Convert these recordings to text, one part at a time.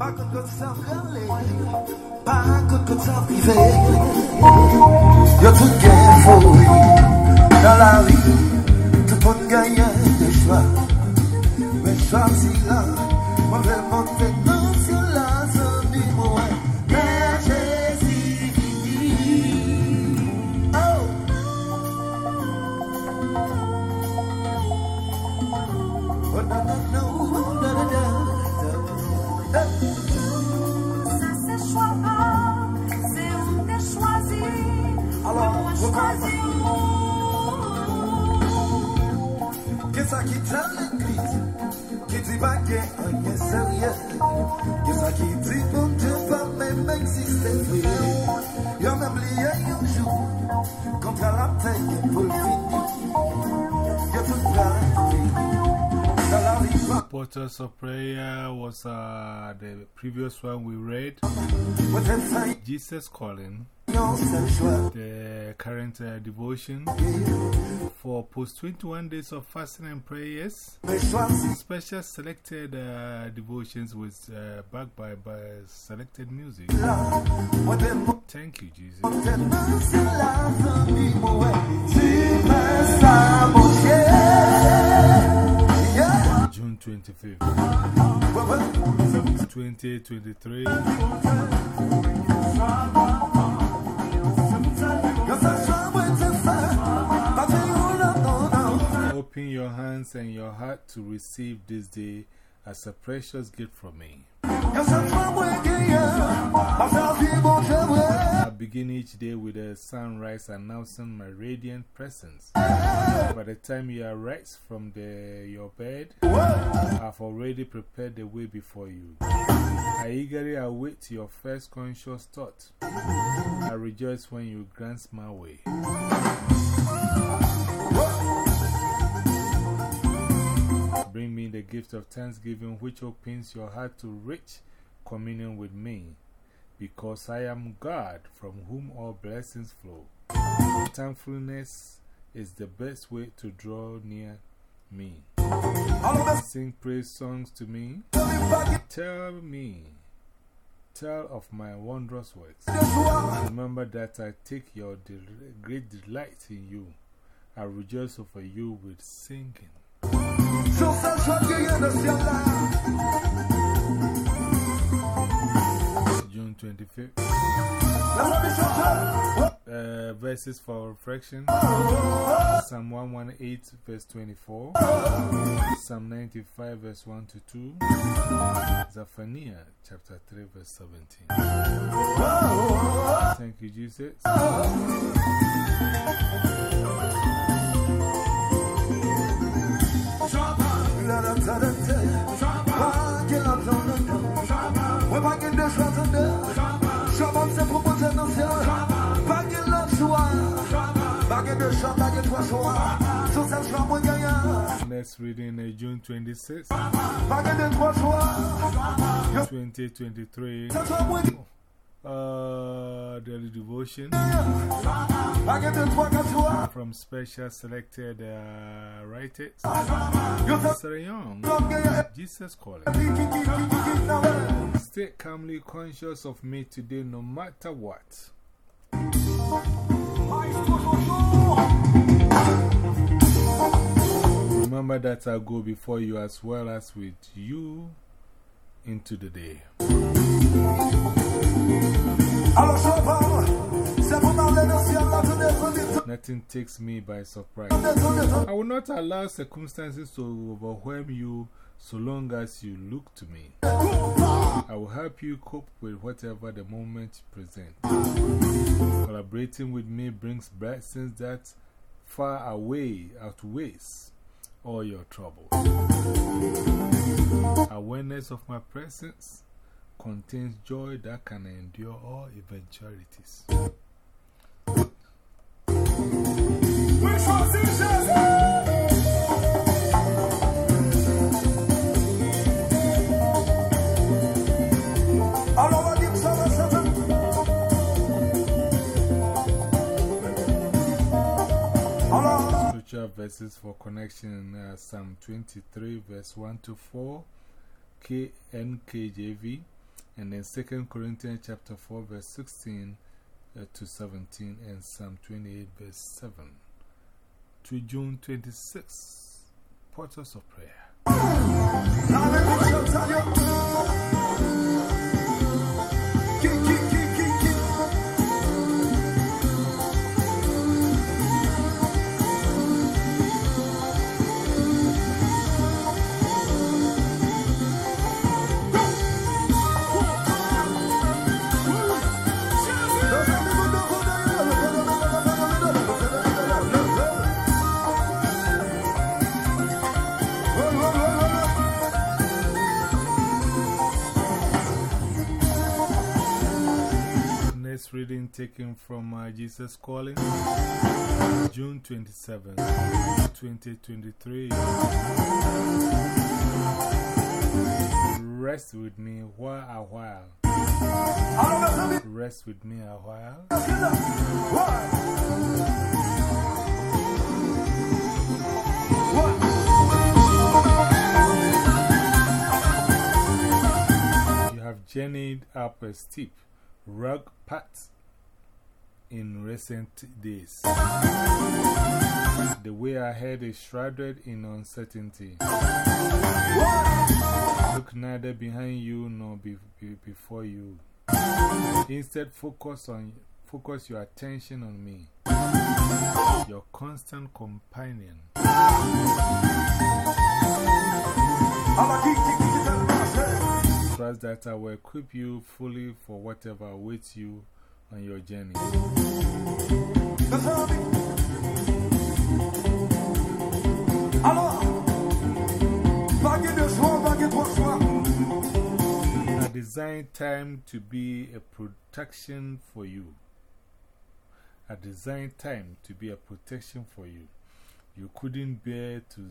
Y'a tout gain faut dans la vie, tout le monde gagne des choix. Mais choisis là, moi vraiment fait non sur la du moi. Mais Jésus oh. Oh, da, Portals of Prayer was uh, the previous one we read. With a fin Jesus Calling, the current uh, devotion for post 21 days of fasting and prayers, special selected uh, devotions with uh, backed by, by selected music. Thank you, Jesus. June 25th, 2023. Your heart to receive this day as a precious gift from me. I begin each day with a sunrise announcing my radiant presence. By the time you arise from the, your bed, I've already prepared the way before you. I eagerly await your first conscious thought. I rejoice when you glance my way. Bring me the gift of thanksgiving, which opens your heart to rich communion with me, because I am God from whom all blessings flow. Thankfulness is the best way to draw near me. Sing praise songs to me. Tell me, tell of my wondrous works. Remember that I take your great delight in you. I rejoice over you with singing. June 25th. Uh, verses for reflection Psalm 118, verse 24, Psalm 95, verse 1 to 2, Zephaniah chapter 3, verse 17. Thank you, Jesus. Next reading is June 26, 2023. Uh, daily devotion from special selected uh, writers. Sarah Young, Jesus calling. Stay calmly conscious of me today, no matter what. Remember that I go before you as well as with you into the day. Nothing takes me by surprise. I will not allow circumstances to overwhelm you so long as you look to me. I will help you cope with whatever the moment presents. Collaborating with me brings blessings that far away outweighs all your troubles. Awareness of my presence contains joy that can endure all eventualities. Verses for connection uh, Psalm 23, verse 1 to 4, KNKJV, And then 2 Corinthians chapter 4, verse 16 uh, to 17, and Psalm 28, verse 7. To June 26, Portals of Prayer. Taken from uh, Jesus Calling, June 27, 2023. Rest with me while a while. Rest with me a while. You have journeyed up a steep, rugged path in recent days. The way ahead is shrouded in uncertainty. Look neither behind you nor be, be, before you. Instead, focus, on, focus your attention on me, your constant companion. Trust that I will equip you fully for whatever awaits you on your journey. I designed time to be a protection for you. I designed time to be a protection for you. You couldn't bear to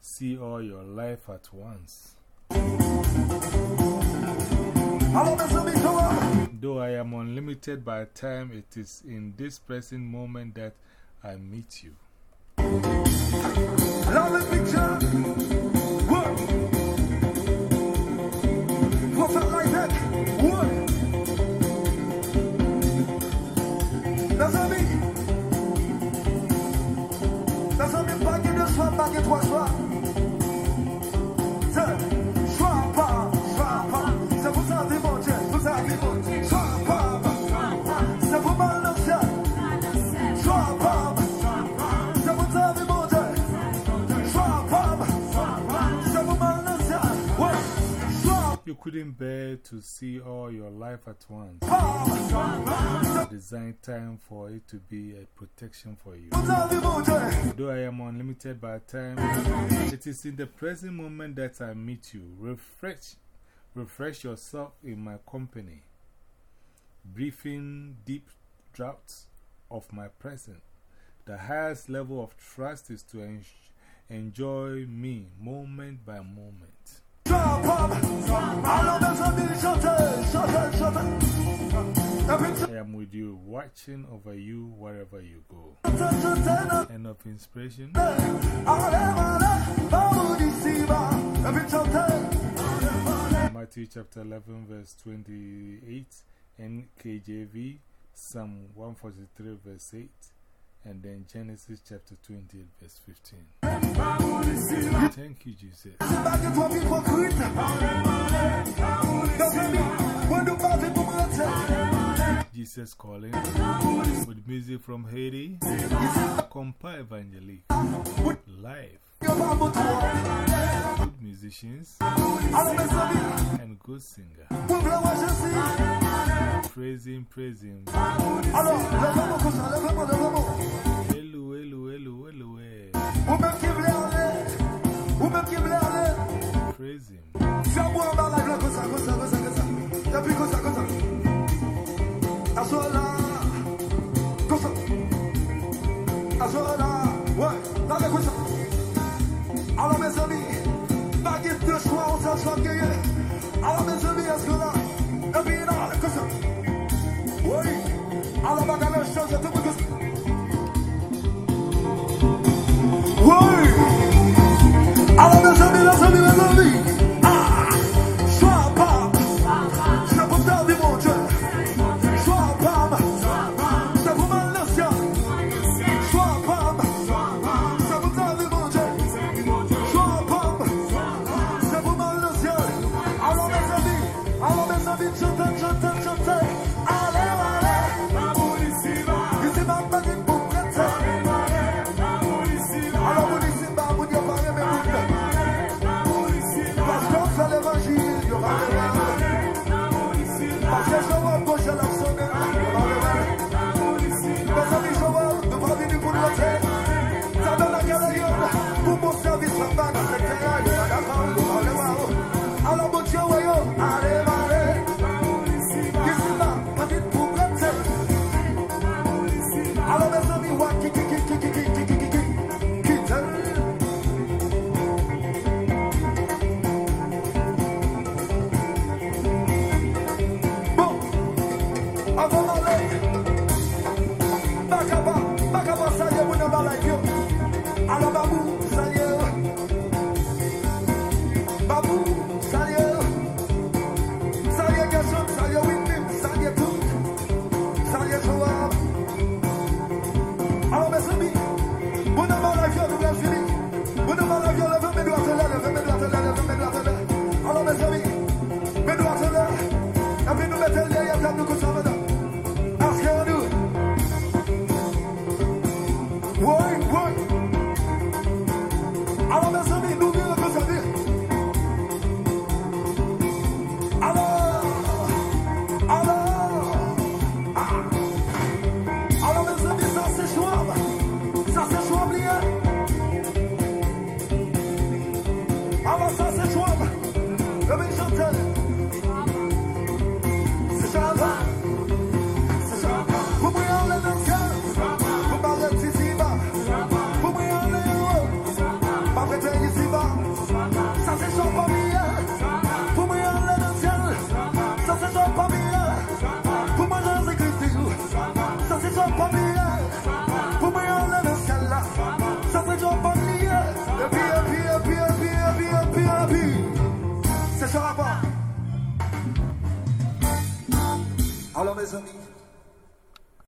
see all your life at once. Though I am unlimited by time, it is in this present moment that I meet you. You couldn't bear to see all your life at once. designed time for it to be a protection for you. Though I am unlimited by time, it is in the present moment that I meet you. Refresh, refresh yourself in my company, breathing deep draughts of my presence. The highest level of trust is to enjoy me moment by moment. I am with you, watching over you wherever you go. End of inspiration. Matthew chapter 11, verse 28, NKJV, Psalm 143, verse 8, and then Genesis chapter 28, verse 15. Thank you, Jesus. Jesus calling with music from Haiti, Compa Evangelique, live, good musicians, and good singer. Praise Him, praise Him. Hello, hello, hello, hello, eh. Praise Him. Alors mes amis, baguette de choix, on s'en. Alors mes amis, alors